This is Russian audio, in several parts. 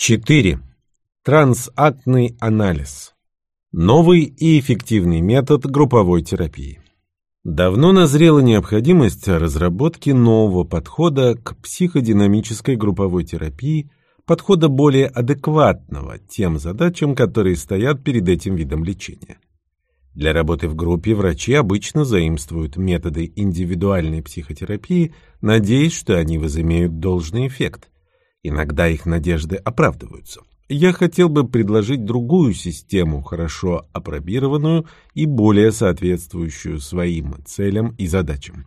4. Трансактный анализ. Новый и эффективный метод групповой терапии. Давно назрела необходимость разработки нового подхода к психодинамической групповой терапии, подхода более адекватного тем задачам, которые стоят перед этим видом лечения. Для работы в группе врачи обычно заимствуют методы индивидуальной психотерапии, надеясь, что они возымеют должный эффект – Иногда их надежды оправдываются. Я хотел бы предложить другую систему, хорошо опробированную и более соответствующую своим целям и задачам.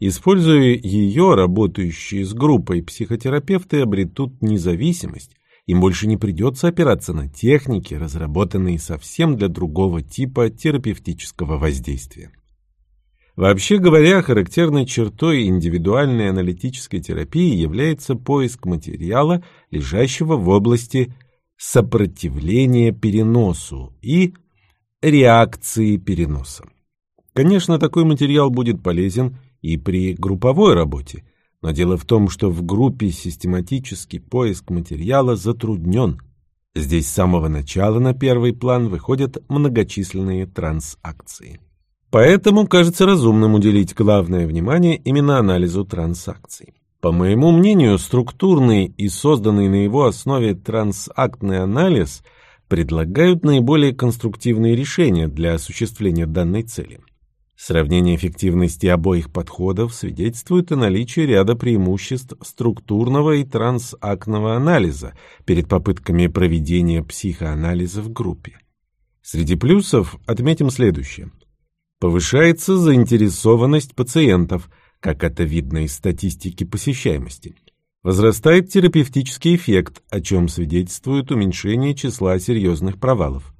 Используя ее, работающие с группой психотерапевты обретут независимость, им больше не придется опираться на техники, разработанные совсем для другого типа терапевтического воздействия. Вообще говоря, характерной чертой индивидуальной аналитической терапии является поиск материала, лежащего в области сопротивления переносу и реакции переноса. Конечно, такой материал будет полезен и при групповой работе, но дело в том, что в группе систематический поиск материала затруднен. Здесь с самого начала на первый план выходят многочисленные трансакции. Поэтому кажется разумным уделить главное внимание именно анализу транзакций. По моему мнению, структурный и созданный на его основе трансактный анализ предлагают наиболее конструктивные решения для осуществления данной цели. Сравнение эффективности обоих подходов свидетельствует о наличии ряда преимуществ структурного и трансактного анализа перед попытками проведения психоанализа в группе. Среди плюсов отметим следующее – Повышается заинтересованность пациентов, как это видно из статистики посещаемости. Возрастает терапевтический эффект, о чем свидетельствует уменьшение числа серьезных провалов.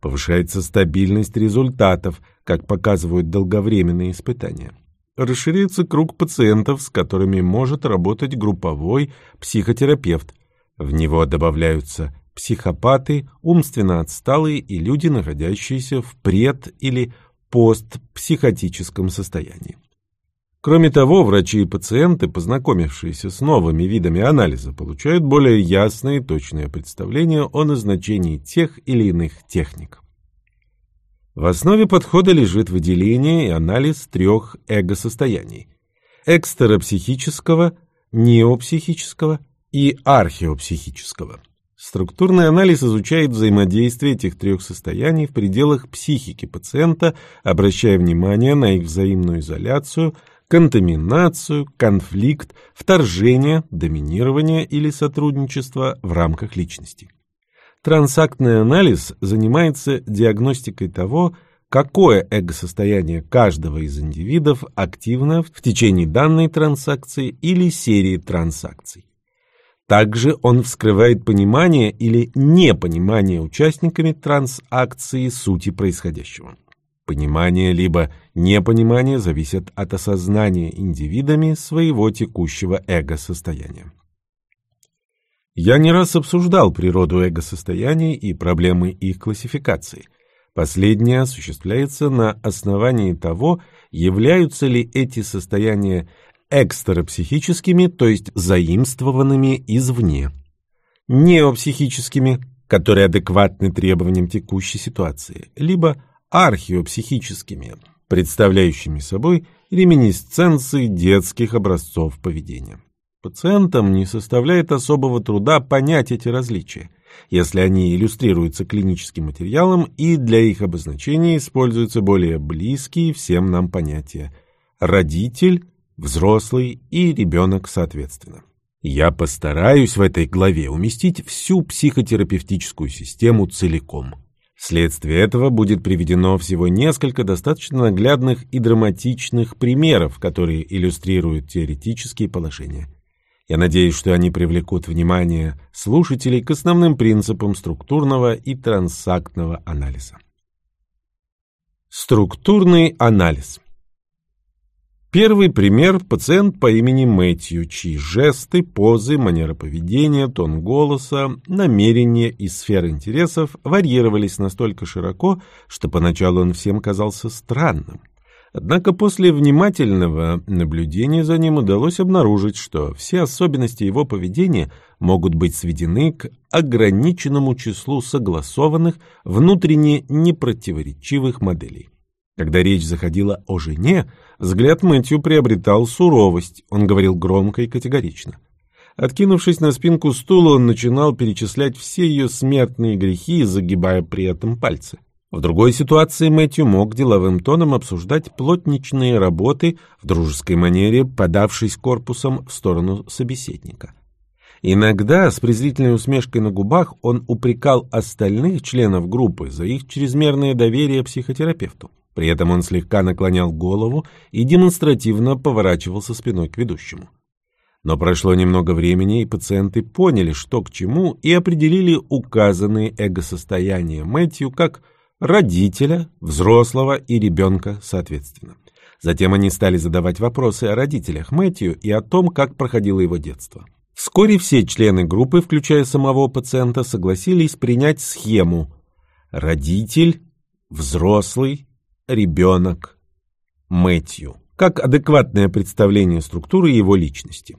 Повышается стабильность результатов, как показывают долговременные испытания. Расширяется круг пациентов, с которыми может работать групповой психотерапевт. В него добавляются психопаты, умственно отсталые и люди, находящиеся в пред- или постпсихотическом состоянии. Кроме того, врачи и пациенты, познакомившиеся с новыми видами анализа, получают более ясное и точное представление о назначении тех или иных техник. В основе подхода лежит выделение и анализ трех эго-состояний – экстеропсихического, неопсихического и археопсихического. Структурный анализ изучает взаимодействие этих трех состояний в пределах психики пациента, обращая внимание на их взаимную изоляцию, контаминацию, конфликт, вторжение, доминирование или сотрудничество в рамках личности. Трансактный анализ занимается диагностикой того, какое эго-состояние каждого из индивидов активно в течение данной транзакции или серии транзакций. Также он вскрывает понимание или непонимание участниками трансакции сути происходящего. Понимание либо непонимание зависят от осознания индивидами своего текущего эго-состояния. Я не раз обсуждал природу эго-состояний и проблемы их классификации. Последнее осуществляется на основании того, являются ли эти состояния экстрапсихическими, то есть заимствованными извне, неопсихическими, которые адекватны требованиям текущей ситуации, либо археопсихическими, представляющими собой реминисценции детских образцов поведения. Пациентам не составляет особого труда понять эти различия, если они иллюстрируются клиническим материалом и для их обозначения используются более близкие всем нам понятия «родитель», взрослый и ребенок соответственно. Я постараюсь в этой главе уместить всю психотерапевтическую систему целиком. Вследствие этого будет приведено всего несколько достаточно наглядных и драматичных примеров, которые иллюстрируют теоретические положения. Я надеюсь, что они привлекут внимание слушателей к основным принципам структурного и трансактного анализа. Структурный анализ – Первый пример – пациент по имени Мэтью, чьи жесты, позы, манера поведения, тон голоса, намерения и сферы интересов варьировались настолько широко, что поначалу он всем казался странным. Однако после внимательного наблюдения за ним удалось обнаружить, что все особенности его поведения могут быть сведены к ограниченному числу согласованных, внутренне непротиворечивых моделей. Когда речь заходила о жене, взгляд Мэтью приобретал суровость, он говорил громко и категорично. Откинувшись на спинку стула, он начинал перечислять все ее смертные грехи, загибая при этом пальцы. В другой ситуации Мэтью мог деловым тоном обсуждать плотничные работы в дружеской манере, подавшись корпусом в сторону собеседника. Иногда с презрительной усмешкой на губах он упрекал остальных членов группы за их чрезмерное доверие психотерапевту. При этом он слегка наклонял голову и демонстративно поворачивался спиной к ведущему. Но прошло немного времени, и пациенты поняли, что к чему, и определили указанные эго-состояния Мэтью как родителя, взрослого и ребенка соответственно. Затем они стали задавать вопросы о родителях Мэтью и о том, как проходило его детство. Вскоре все члены группы, включая самого пациента, согласились принять схему «родитель, взрослый, ребенок, Мэтью» как адекватное представление структуры его личности.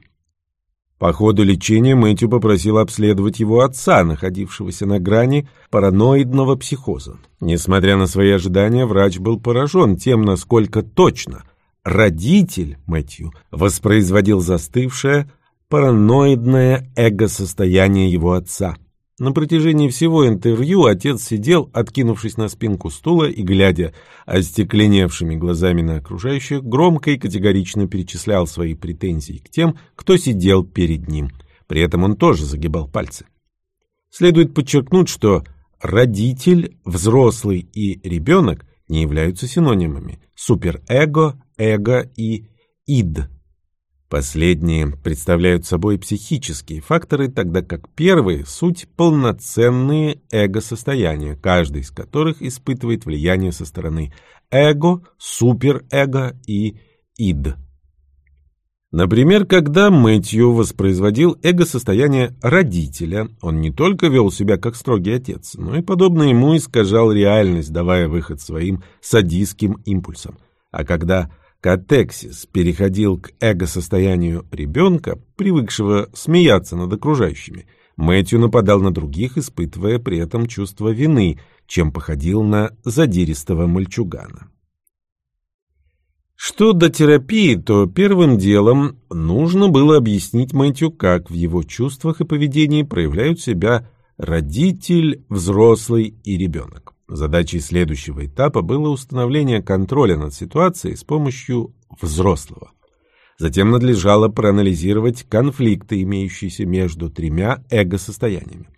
По ходу лечения Мэтью попросил обследовать его отца, находившегося на грани параноидного психоза. Несмотря на свои ожидания, врач был поражен тем, насколько точно родитель Мэтью воспроизводил застывшее параноидное эго-состояние его отца. На протяжении всего интервью отец сидел, откинувшись на спинку стула и, глядя остекленевшими глазами на окружающих, громко и категорично перечислял свои претензии к тем, кто сидел перед ним. При этом он тоже загибал пальцы. Следует подчеркнуть, что родитель, взрослый и ребенок не являются синонимами. Суперэго, эго и ид Последние представляют собой психические факторы, тогда как первые — суть полноценные эго-состояния, каждый из которых испытывает влияние со стороны эго, суперэго и ид. Например, когда Мэтью воспроизводил эго-состояние родителя, он не только вел себя как строгий отец, но и, подобно ему, искажал реальность, давая выход своим садистским импульсам. А когда Катексис переходил к эго-состоянию ребенка, привыкшего смеяться над окружающими. Мэтью нападал на других, испытывая при этом чувство вины, чем походил на задиристого мальчугана. Что до терапии, то первым делом нужно было объяснить Мэтью, как в его чувствах и поведении проявляют себя родитель, взрослый и ребенок. Задачей следующего этапа было установление контроля над ситуацией с помощью взрослого. Затем надлежало проанализировать конфликты, имеющиеся между тремя эго-состояниями.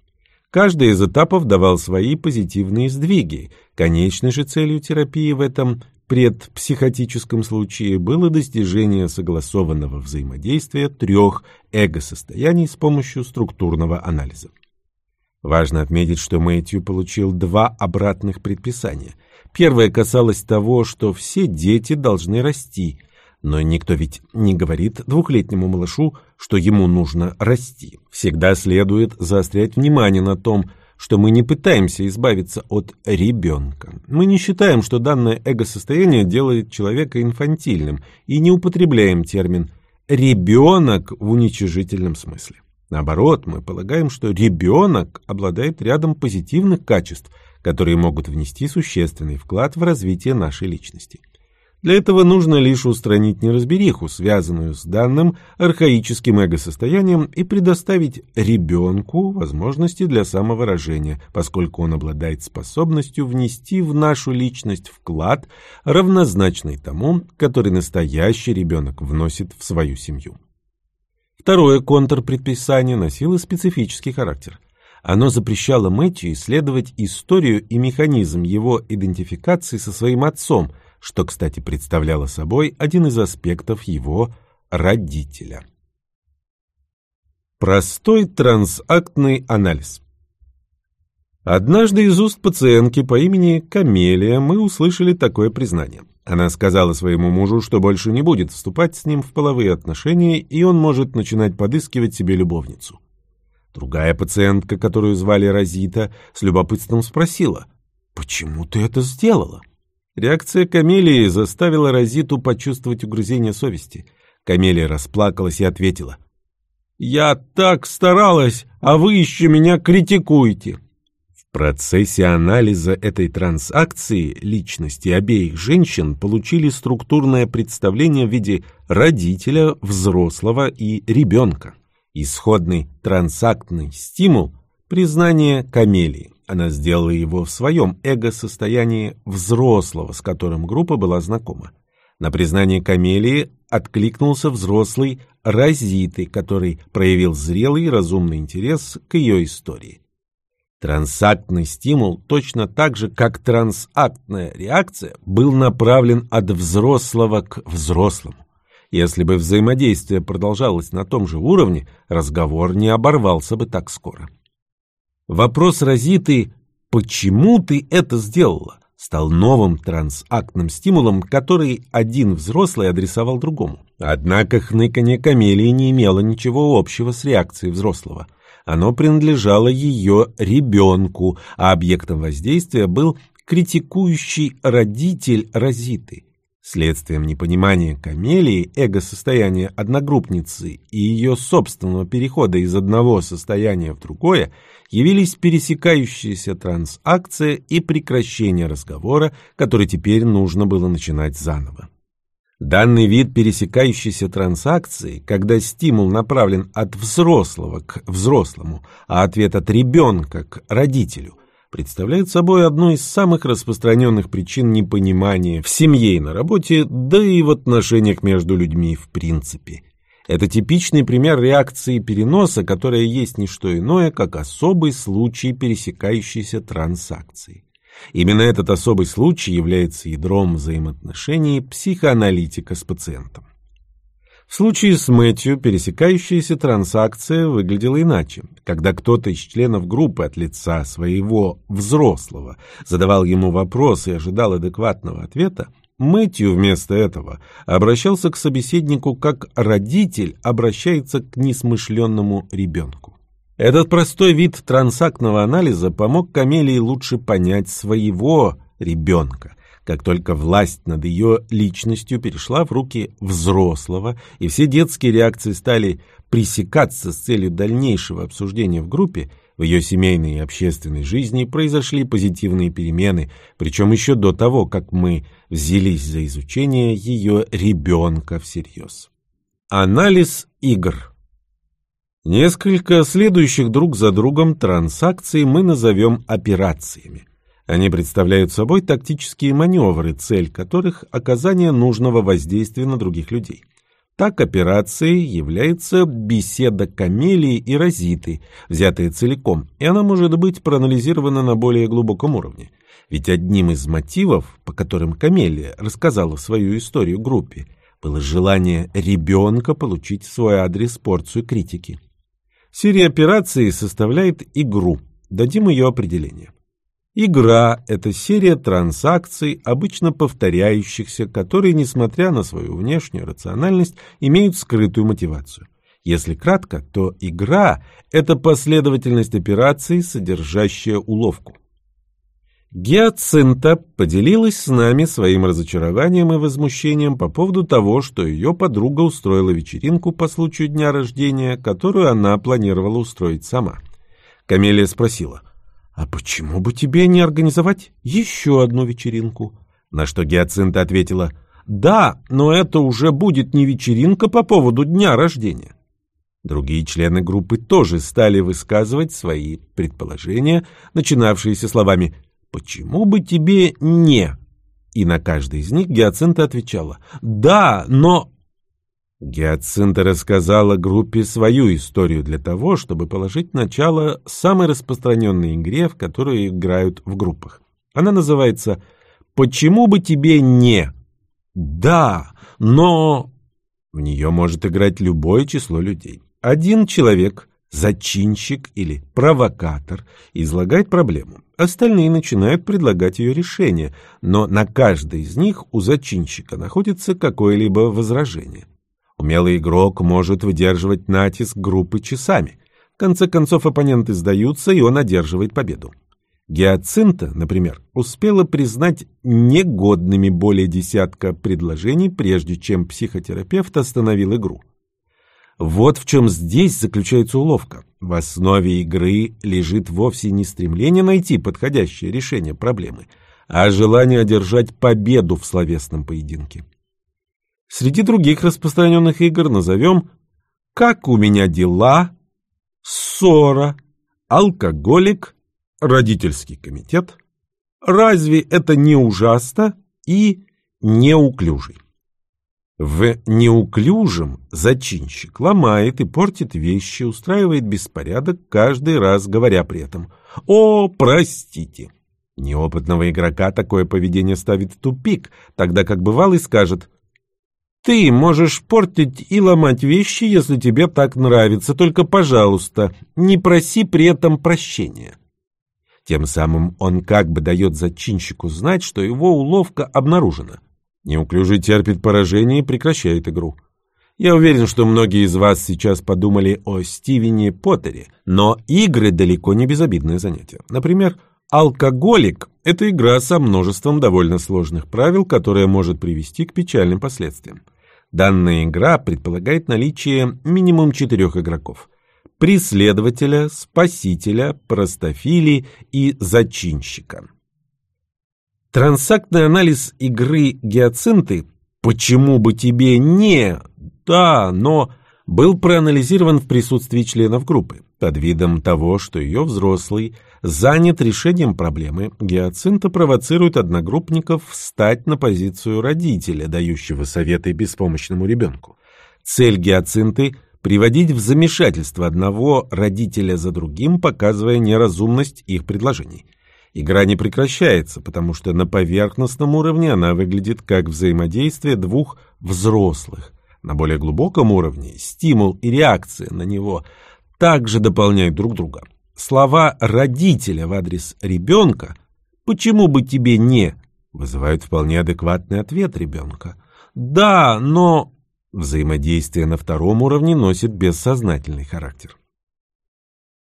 Каждый из этапов давал свои позитивные сдвиги. Конечной же целью терапии в этом предпсихотическом случае было достижение согласованного взаимодействия трех эго-состояний с помощью структурного анализа. Важно отметить, что Мэтью получил два обратных предписания. Первое касалось того, что все дети должны расти, но никто ведь не говорит двухлетнему малышу, что ему нужно расти. Всегда следует заострять внимание на том, что мы не пытаемся избавиться от ребенка. Мы не считаем, что данное эго-состояние делает человека инфантильным и не употребляем термин «ребенок» в уничижительном смысле. Наоборот, мы полагаем, что ребенок обладает рядом позитивных качеств, которые могут внести существенный вклад в развитие нашей личности. Для этого нужно лишь устранить неразбериху, связанную с данным архаическим эго-состоянием, и предоставить ребенку возможности для самовыражения, поскольку он обладает способностью внести в нашу личность вклад, равнозначный тому, который настоящий ребенок вносит в свою семью. Второе контрпредписание носило специфический характер. Оно запрещало Мэтью исследовать историю и механизм его идентификации со своим отцом, что, кстати, представляло собой один из аспектов его родителя. Простой трансактный анализ Однажды из уст пациентки по имени Камелия мы услышали такое признание. Она сказала своему мужу, что больше не будет вступать с ним в половые отношения, и он может начинать подыскивать себе любовницу. Другая пациентка, которую звали Розита, с любопытством спросила, «Почему ты это сделала?» Реакция Камелии заставила Розиту почувствовать угрызение совести. Камелия расплакалась и ответила. «Я так старалась, а вы еще меня критикуете!» Процессе анализа этой транзакции личности обеих женщин получили структурное представление в виде родителя, взрослого и ребенка. Исходный трансактный стимул – признание камелии. Она сделала его в своем эго-состоянии взрослого, с которым группа была знакома. На признание камелии откликнулся взрослый Розиты, который проявил зрелый и разумный интерес к ее истории. Трансактный стимул, точно так же, как трансактная реакция, был направлен от взрослого к взрослому. Если бы взаимодействие продолжалось на том же уровне, разговор не оборвался бы так скоро. Вопрос Розиты «Почему ты это сделала?» стал новым трансактным стимулом, который один взрослый адресовал другому. Однако хныканье камелии не имело ничего общего с реакцией взрослого. Оно принадлежало ее ребенку, а объектом воздействия был критикующий родитель Розиты – Следствием непонимания камелии, эго-состояния одногруппницы и ее собственного перехода из одного состояния в другое явились пересекающиеся трансакция и прекращение разговора, который теперь нужно было начинать заново. Данный вид пересекающейся трансакции, когда стимул направлен от взрослого к взрослому, а ответ от ребенка к родителю, представляет собой одну из самых распространенных причин непонимания в семье и на работе, да и в отношениях между людьми в принципе. Это типичный пример реакции переноса, которая есть не что иное, как особый случай пересекающейся трансакции. Именно этот особый случай является ядром взаимоотношений психоаналитика с пациентом. В случае с Мэтью пересекающаяся транзакция выглядела иначе. Когда кто-то из членов группы от лица своего взрослого задавал ему вопрос и ожидал адекватного ответа, Мэтью вместо этого обращался к собеседнику как родитель обращается к несмышленному ребенку. Этот простой вид трансактного анализа помог Камелии лучше понять своего ребенка – как только власть над ее личностью перешла в руки взрослого, и все детские реакции стали пресекаться с целью дальнейшего обсуждения в группе, в ее семейной и общественной жизни произошли позитивные перемены, причем еще до того, как мы взялись за изучение ее ребенка всерьез. Анализ игр Несколько следующих друг за другом транзакций мы назовем операциями. Они представляют собой тактические маневры, цель которых – оказание нужного воздействия на других людей. Так операцией является беседа камелии и розиты, взятая целиком, и она может быть проанализирована на более глубоком уровне. Ведь одним из мотивов, по которым камелия рассказала свою историю группе, было желание ребенка получить в свой адрес порцию критики. Серия операций составляет игру. Дадим ее определение. Игра – это серия транзакций, обычно повторяющихся, которые, несмотря на свою внешнюю рациональность, имеют скрытую мотивацию. Если кратко, то игра – это последовательность операций, содержащая уловку. Гиацинта поделилась с нами своим разочарованием и возмущением по поводу того, что ее подруга устроила вечеринку по случаю дня рождения, которую она планировала устроить сама. Камелия спросила – «А почему бы тебе не организовать еще одну вечеринку?» На что Гиацинта ответила, «Да, но это уже будет не вечеринка по поводу дня рождения». Другие члены группы тоже стали высказывать свои предположения, начинавшиеся словами «Почему бы тебе не?» И на каждый из них Гиацинта отвечала «Да, но...» Гиацинта рассказала группе свою историю для того, чтобы положить начало самой распространенной игре, в которую играют в группах. Она называется «Почему бы тебе не?» «Да, но...» В нее может играть любое число людей. Один человек, зачинщик или провокатор, излагает проблему. Остальные начинают предлагать ее решение, но на каждой из них у зачинщика находится какое-либо возражение. Умелый игрок может выдерживать натиск группы часами. В конце концов оппоненты сдаются, и он одерживает победу. Гиацинта, например, успела признать негодными более десятка предложений, прежде чем психотерапевт остановил игру. Вот в чем здесь заключается уловка. В основе игры лежит вовсе не стремление найти подходящее решение проблемы, а желание одержать победу в словесном поединке. Среди других распространенных игр назовем «Как у меня дела?», «Ссора», «Алкоголик», «Родительский комитет», «Разве это не ужасно?» и «Неуклюжий». В неуклюжем зачинщик ломает и портит вещи, устраивает беспорядок, каждый раз говоря при этом «О, простите!». Неопытного игрока такое поведение ставит в тупик, тогда как бывалый скажет «Ты можешь портить и ломать вещи, если тебе так нравится, только, пожалуйста, не проси при этом прощения». Тем самым он как бы дает зачинщику знать, что его уловка обнаружена – Неуклюжий терпит поражение и прекращает игру. Я уверен, что многие из вас сейчас подумали о Стивене Поттере, но игры далеко не безобидное занятие. Например, «Алкоголик» — это игра со множеством довольно сложных правил, которая может привести к печальным последствиям. Данная игра предполагает наличие минимум четырех игроков – преследователя, спасителя, простофили и зачинщика. Трансактный анализ игры гиацинты «Почему бы тебе не...» «Да, но...» был проанализирован в присутствии членов группы. Под видом того, что ее взрослый занят решением проблемы, гиацинта провоцирует одногруппников встать на позицию родителя, дающего советы беспомощному ребенку. Цель гиацинты – приводить в замешательство одного родителя за другим, показывая неразумность их предложений – Игра не прекращается, потому что на поверхностном уровне она выглядит как взаимодействие двух взрослых. На более глубоком уровне стимул и реакция на него также дополняют друг друга. Слова родителя в адрес ребенка «почему бы тебе не» вызывают вполне адекватный ответ ребенка. «Да, но...» Взаимодействие на втором уровне носит бессознательный характер.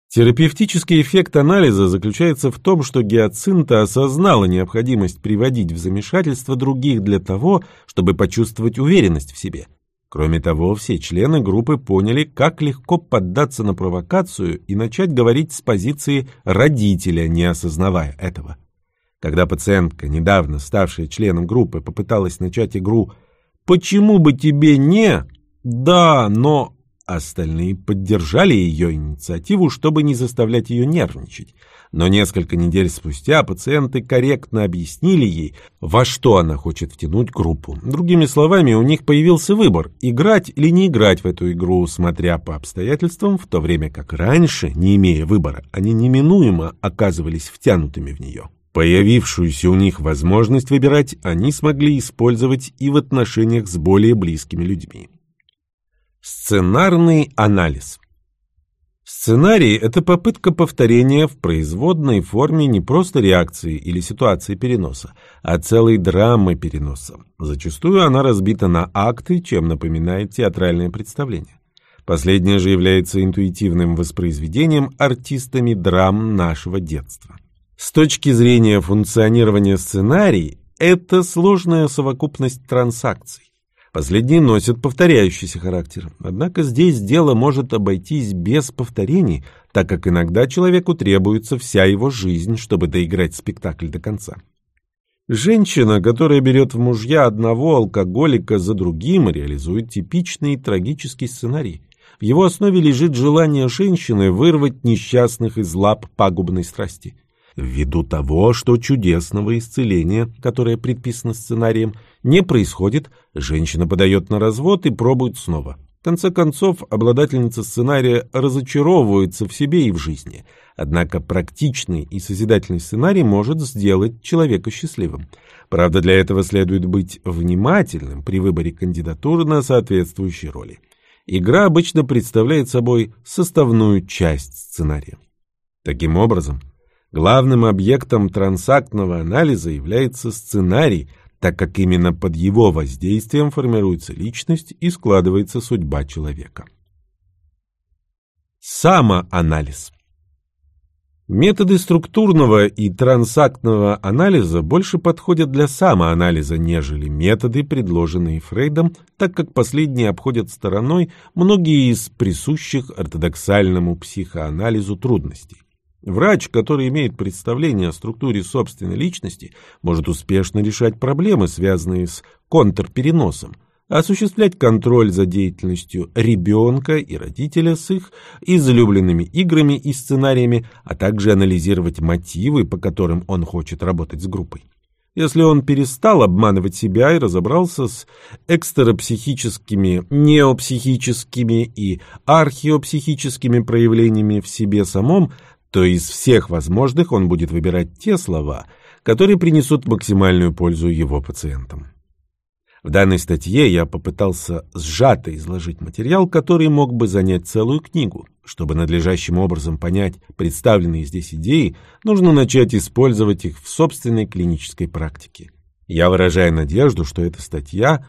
Терапевтический эффект анализа заключается в том, что гиацинта осознала необходимость приводить в замешательство других для того, чтобы почувствовать уверенность в себе. Кроме того, все члены группы поняли, как легко поддаться на провокацию и начать говорить с позиции родителя, не осознавая этого. Когда пациентка, недавно ставшая членом группы, попыталась начать игру «Почему бы тебе не?» «Да, но...» Остальные поддержали ее инициативу, чтобы не заставлять ее нервничать. Но несколько недель спустя пациенты корректно объяснили ей, во что она хочет втянуть группу. Другими словами, у них появился выбор – играть или не играть в эту игру, смотря по обстоятельствам, в то время как раньше, не имея выбора, они неминуемо оказывались втянутыми в нее. Появившуюся у них возможность выбирать они смогли использовать и в отношениях с более близкими людьми. Сценарный анализ. Сценарий – это попытка повторения в производной форме не просто реакции или ситуации переноса, а целой драмы переноса. Зачастую она разбита на акты, чем напоминает театральное представление. Последнее же является интуитивным воспроизведением артистами драм нашего детства. С точки зрения функционирования сценарий – это сложная совокупность транзакций. Последние носят повторяющийся характер. Однако здесь дело может обойтись без повторений, так как иногда человеку требуется вся его жизнь, чтобы доиграть спектакль до конца. Женщина, которая берет в мужья одного алкоголика за другим, реализует типичный трагический сценарий. В его основе лежит желание женщины вырвать несчастных из лап пагубной страсти – ввиду того, что чудесного исцеления, которое предписано сценарием, не происходит, женщина подает на развод и пробует снова. В конце концов, обладательница сценария разочаровывается в себе и в жизни. Однако практичный и созидательный сценарий может сделать человека счастливым. Правда, для этого следует быть внимательным при выборе кандидатуры на соответствующие роли. Игра обычно представляет собой составную часть сценария. Таким образом, Главным объектом трансактного анализа является сценарий, так как именно под его воздействием формируется личность и складывается судьба человека. Самоанализ Методы структурного и трансактного анализа больше подходят для самоанализа, нежели методы, предложенные Фрейдом, так как последние обходят стороной многие из присущих ортодоксальному психоанализу трудностей. Врач, который имеет представление о структуре собственной личности, может успешно решать проблемы, связанные с контрпереносом – осуществлять контроль за деятельностью ребенка и родителя с их излюбленными играми и сценариями, а также анализировать мотивы, по которым он хочет работать с группой. Если он перестал обманывать себя и разобрался с экстрапсихическими, неопсихическими и археопсихическими проявлениями в себе самом, то из всех возможных он будет выбирать те слова, которые принесут максимальную пользу его пациентам. В данной статье я попытался сжато изложить материал, который мог бы занять целую книгу. Чтобы надлежащим образом понять представленные здесь идеи, нужно начать использовать их в собственной клинической практике. Я выражаю надежду, что эта статья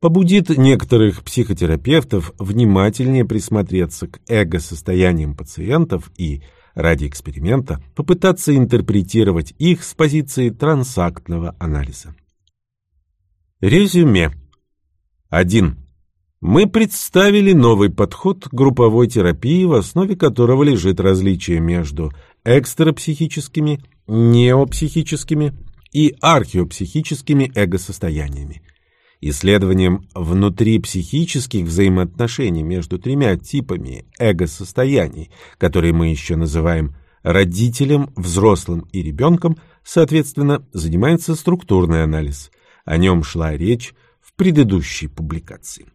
побудит некоторых психотерапевтов внимательнее присмотреться к эго-состояниям пациентов и, ради эксперимента, попытаться интерпретировать их с позиции трансактного анализа. Резюме. 1. Мы представили новый подход к групповой терапии, в основе которого лежит различие между экстрапсихическими, неопсихическими и археопсихическими эго-состояниями. Исследованием внутрипсихических взаимоотношений между тремя типами эго-состояний, которые мы еще называем родителем, взрослым и ребенком, соответственно, занимается структурный анализ – о нем шла речь в предыдущей публикации.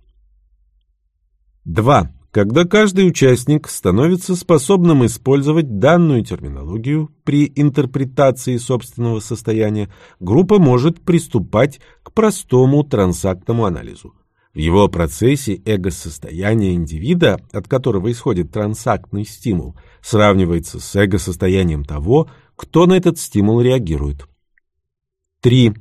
2. Когда каждый участник становится способным использовать данную терминологию при интерпретации собственного состояния, группа может приступать к простому трансактному анализу. В его процессе эго-состояние индивида, от которого исходит трансактный стимул, сравнивается с эго-состоянием того, кто на этот стимул реагирует. 3.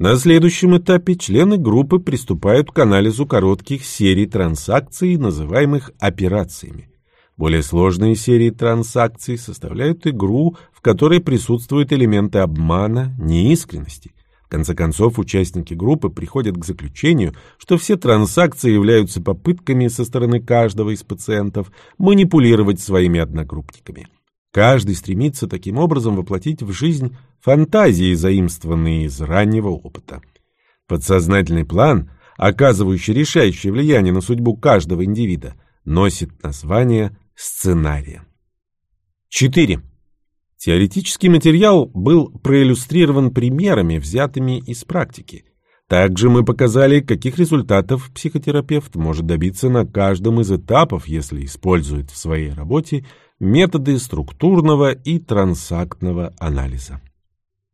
На следующем этапе члены группы приступают к анализу коротких серий транзакций, называемых операциями. Более сложные серии транзакций составляют игру, в которой присутствуют элементы обмана, неискренности. В конце концов, участники группы приходят к заключению, что все транзакции являются попытками со стороны каждого из пациентов манипулировать своими одногруппниками. Каждый стремится таким образом воплотить в жизнь фантазии, заимствованные из раннего опыта. Подсознательный план, оказывающий решающее влияние на судьбу каждого индивида, носит название сценария. 4. Теоретический материал был проиллюстрирован примерами, взятыми из практики. Также мы показали, каких результатов психотерапевт может добиться на каждом из этапов, если использует в своей работе методы структурного и трансактного анализа.